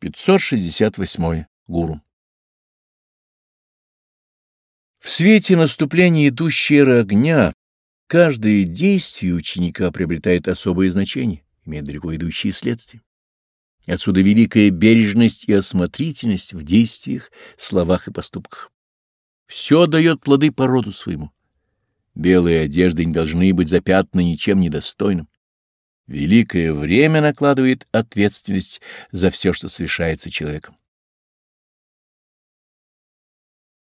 568. Гуру. В свете наступления идущей эры огня каждое действие ученика приобретает особое значение, имея далеко идущие следствия. Отсюда великая бережность и осмотрительность в действиях, словах и поступках. Все дает плоды по роду своему. Белые одежды не должны быть запятнаны ничем недостойным. Великое время накладывает ответственность за все, что совершается человеком.